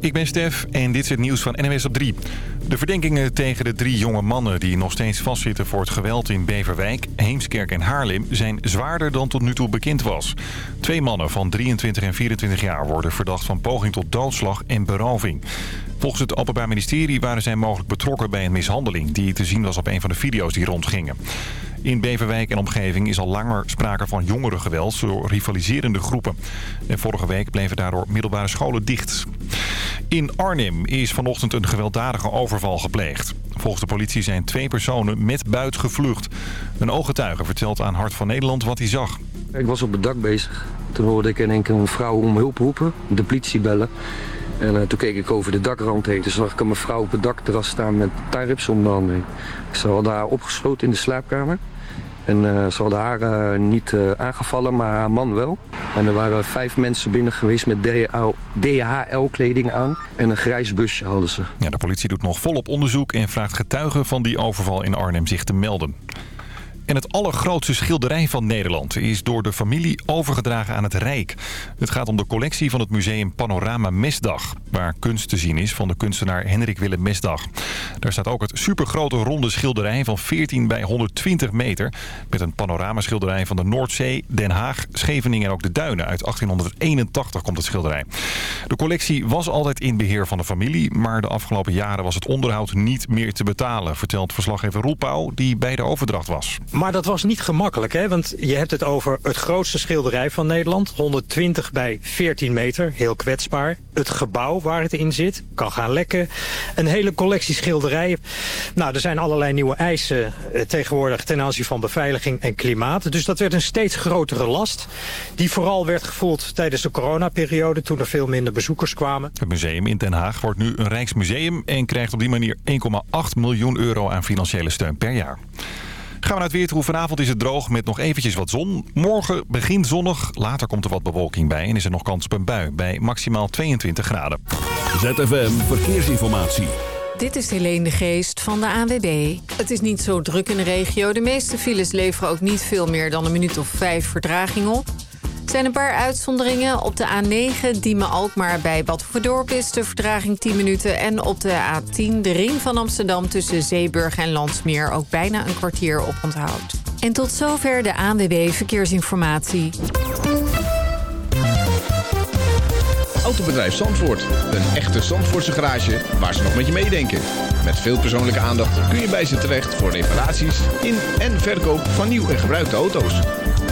Ik ben Stef en dit is het nieuws van NMS op 3. De verdenkingen tegen de drie jonge mannen die nog steeds vastzitten voor het geweld in Beverwijk, Heemskerk en Haarlem zijn zwaarder dan tot nu toe bekend was. Twee mannen van 23 en 24 jaar worden verdacht van poging tot doodslag en beroving. Volgens het Openbaar Ministerie waren zij mogelijk betrokken bij een mishandeling die te zien was op een van de video's die rondgingen. In Beverwijk en omgeving is al langer sprake van jongerengeweld door rivaliserende groepen. En vorige week bleven daardoor middelbare scholen dicht. In Arnhem is vanochtend een gewelddadige overval gepleegd. Volgens de politie zijn twee personen met buit gevlucht. Een ooggetuige vertelt aan Hart van Nederland wat hij zag. Ik was op het dak bezig. Toen hoorde ik in één keer een vrouw om hulp roepen, de politie bellen. En uh, toen keek ik over de dakrand heen. Toen zag ik een mevrouw op het dakterras staan met taarips om. Ze hadden haar opgesloten in de slaapkamer. En uh, ze hadden haar uh, niet aangevallen, maar haar man wel. En er waren vijf mensen binnen geweest met DHL-kleding aan. En een grijs busje hadden ze. Ja, de politie doet nog volop onderzoek en vraagt getuigen van die overval in Arnhem zich te melden. En het allergrootste schilderij van Nederland is door de familie overgedragen aan het Rijk. Het gaat om de collectie van het museum Panorama Mesdag, waar kunst te zien is van de kunstenaar Hendrik Willem Mesdag. Daar staat ook het supergrote ronde schilderij van 14 bij 120 meter... met een panoramaschilderij van de Noordzee, Den Haag, Scheveningen en ook de Duinen. Uit 1881 komt het schilderij. De collectie was altijd in beheer van de familie... maar de afgelopen jaren was het onderhoud niet meer te betalen... vertelt verslaggever Roel Pauw, die bij de overdracht was. Maar dat was niet gemakkelijk, hè? want je hebt het over het grootste schilderij van Nederland. 120 bij 14 meter, heel kwetsbaar. Het gebouw waar het in zit, kan gaan lekken. Een hele collectie schilderijen. Nou, er zijn allerlei nieuwe eisen eh, tegenwoordig ten aanzien van beveiliging en klimaat. Dus dat werd een steeds grotere last. Die vooral werd gevoeld tijdens de coronaperiode, toen er veel minder bezoekers kwamen. Het museum in Den Haag wordt nu een Rijksmuseum en krijgt op die manier 1,8 miljoen euro aan financiële steun per jaar. Gaan we naar het weer toe. Vanavond is het droog met nog eventjes wat zon. Morgen begint zonnig. Later komt er wat bewolking bij en is er nog kans op een bui bij maximaal 22 graden. ZFM Verkeersinformatie. Dit is Helene de Geest van de ANWB. Het is niet zo druk in de regio. De meeste files leveren ook niet veel meer dan een minuut of vijf vertraging op. Er zijn een paar uitzonderingen. Op de A9 Diemen-Alkmaar bij Bad Hoeverdorp is de vertraging 10 minuten. En op de A10 de ring van Amsterdam tussen Zeeburg en Landsmeer... ook bijna een kwartier op onthoud. En tot zover de ANWB Verkeersinformatie. Autobedrijf Zandvoort. Een echte Zandvoortse garage waar ze nog met je meedenken. Met veel persoonlijke aandacht kun je bij ze terecht voor reparaties in en verkoop van nieuw en gebruikte auto's.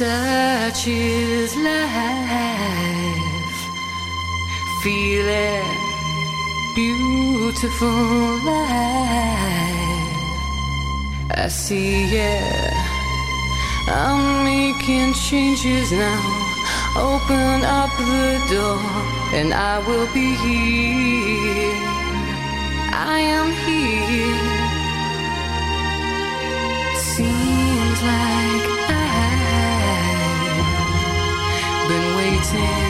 Such is life. Feel it. Beautiful life. I see it. I'm making changes now. Open up the door, and I will be here. I am here. Seems like sin.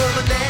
for the day.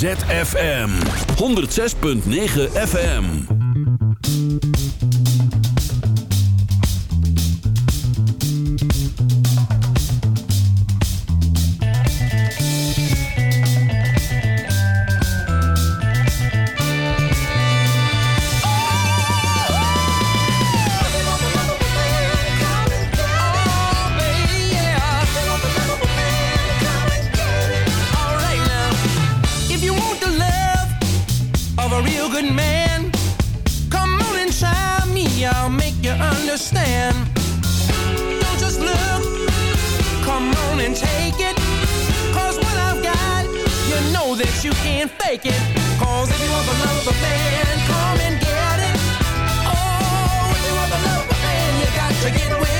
ZFM 106.9 FM. Take it. Cause what I've got, you know that you can't fake it. Cause if you want the love of a man, come and get it. Oh, if you want the love of a man, you got to get with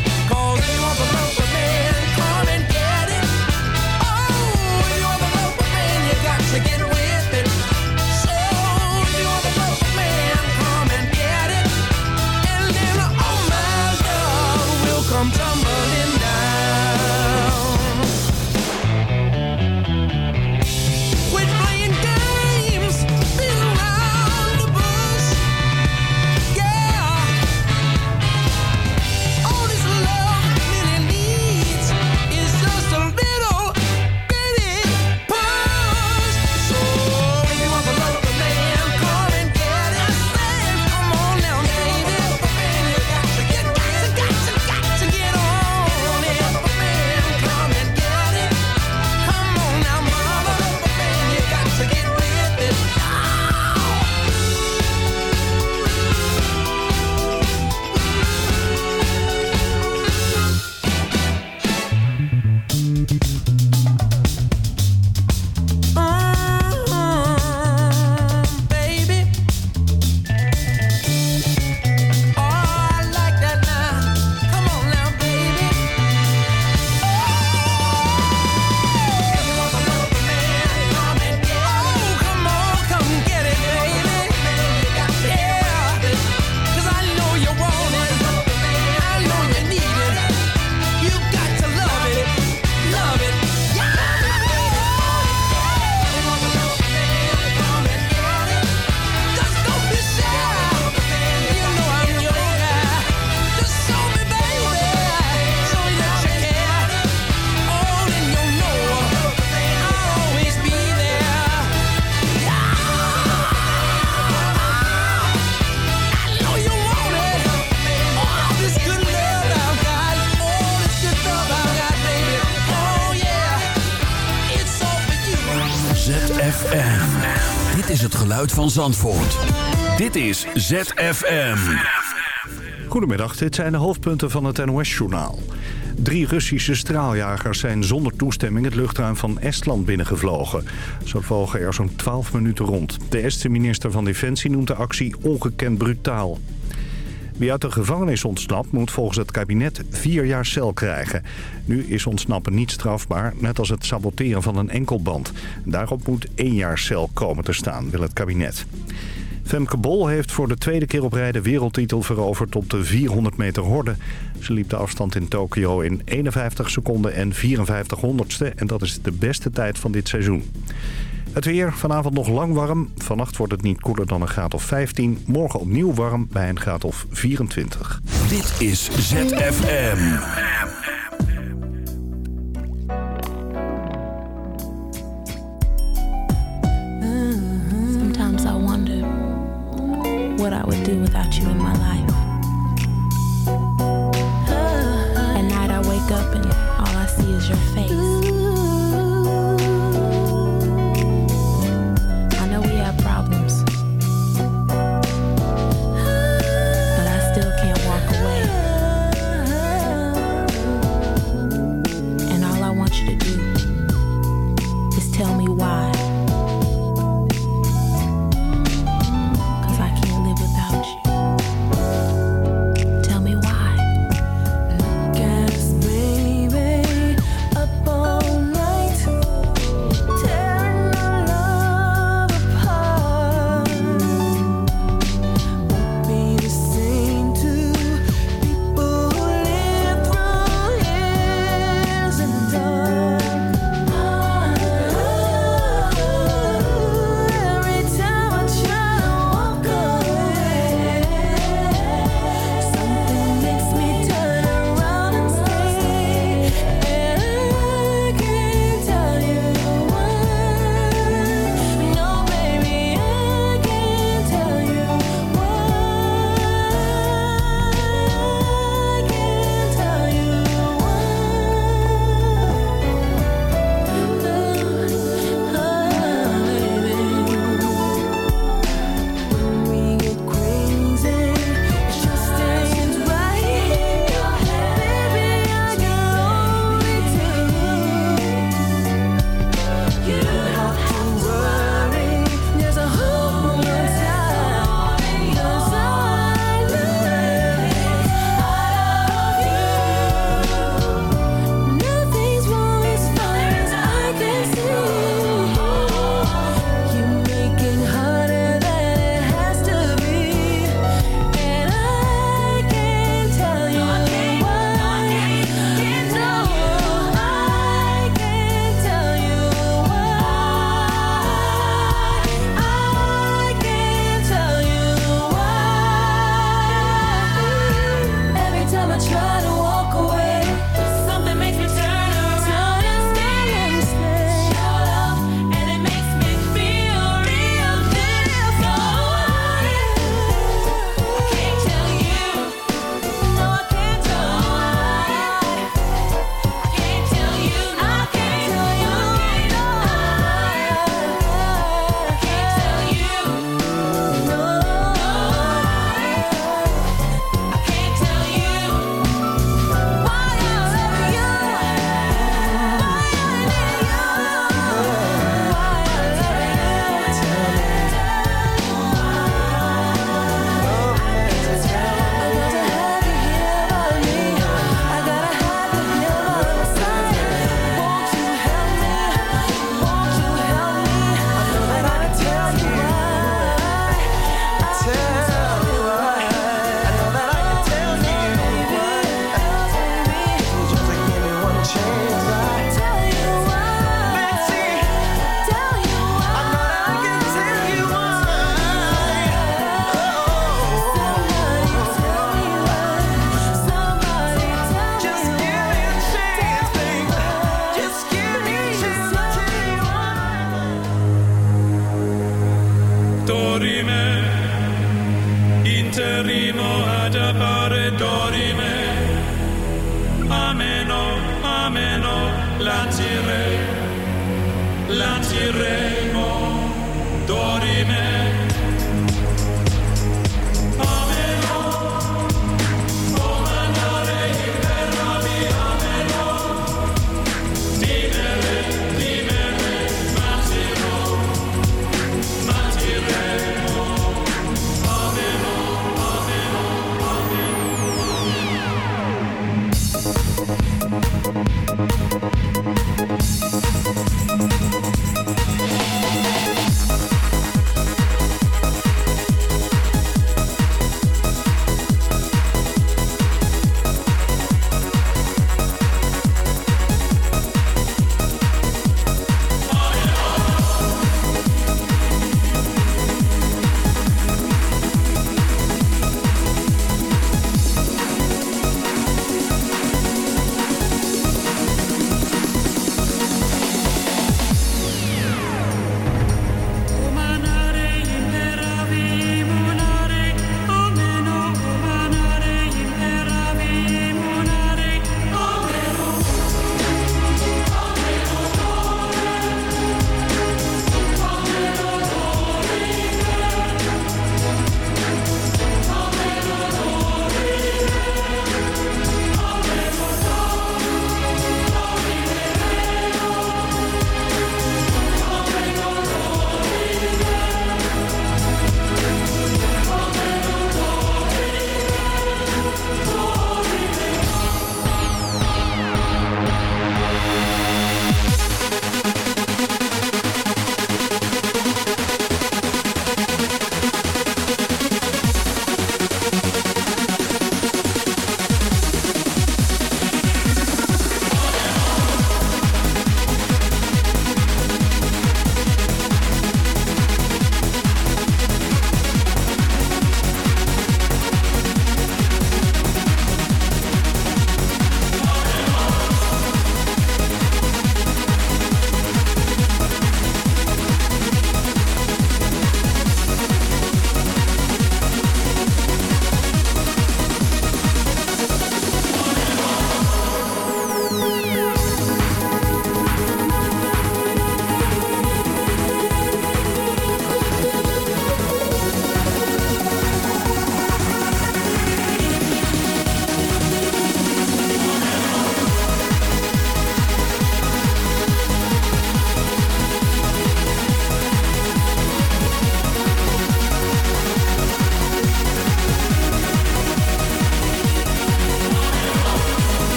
Van Zandvoort. Dit is ZFM. Goedemiddag, dit zijn de hoofdpunten van het NOS-journaal. Drie Russische straaljagers zijn zonder toestemming het luchtruim van Estland binnengevlogen. Zo vlogen er zo'n 12 minuten rond. De Estse minister van Defensie noemt de actie ongekend brutaal. Wie uit de gevangenis ontsnapt moet volgens het kabinet vier jaar cel krijgen. Nu is ontsnappen niet strafbaar, net als het saboteren van een enkelband. Daarop moet één jaar cel komen te staan, wil het kabinet. Femke Bol heeft voor de tweede keer op rij de wereldtitel veroverd op de 400 meter horde. Ze liep de afstand in Tokio in 51 seconden en 54 honderdste. En dat is de beste tijd van dit seizoen. Het weer, vanavond nog lang warm. Vannacht wordt het niet koeler dan een graad of 15. Morgen opnieuw warm bij een graad of 24. Dit is ZFM. Sometimes I wonder what I would do without you in my life. At night I wake up and all I see is your face. Dorime, interimo ad appare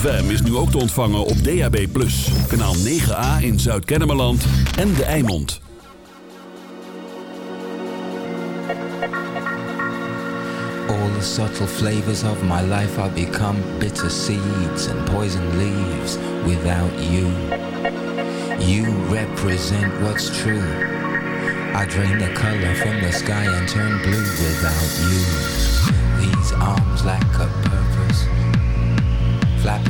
ZFM is nu ook te ontvangen op DAB+. Kanaal 9A in Zuid-Kennemerland en De Eimond. All the subtle flavors of my life I become bitter seeds and poison leaves without you. You represent what's true. I drain the color from the sky and turn blue without you. These arms lack a purpose. Flapping